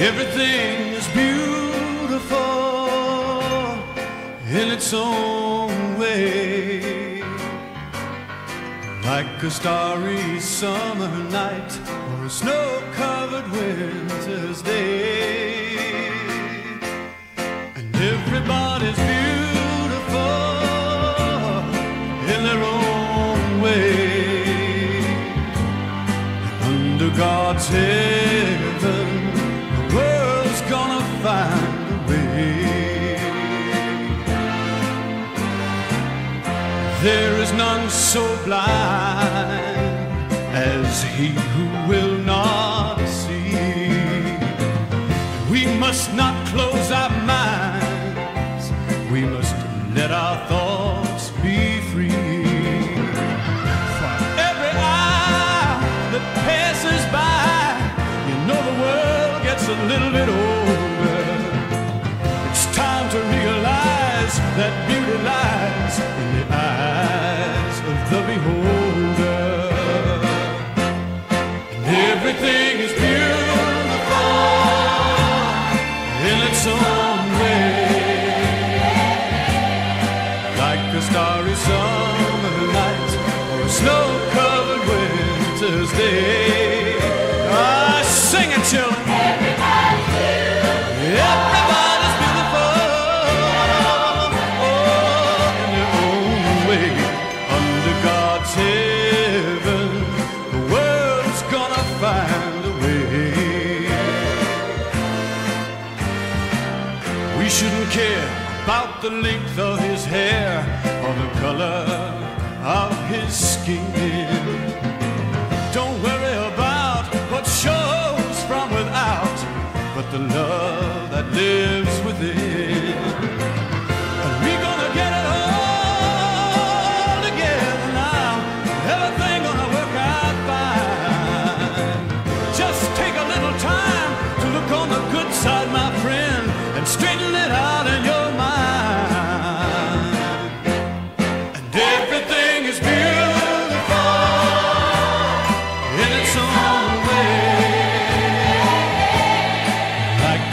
Everything is beautiful in its own way. Like a starry summer night or a snow covered winter's day. And everybody's There is none so blind as he who will not see. We must not close our minds. We must let our thoughts be free. For every hour that passes by, you know the world gets a little bit older. That beauty lies in the eyes of the beholder. And everything is beautiful in its own way. Like a starry summer night or a snow-covered winter's day. We shouldn't care about the length of his hair or the color of his skin. Don't worry about what shows from without, but the love that lives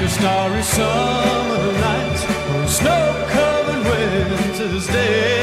a starry summer night or snow-covered winter's day.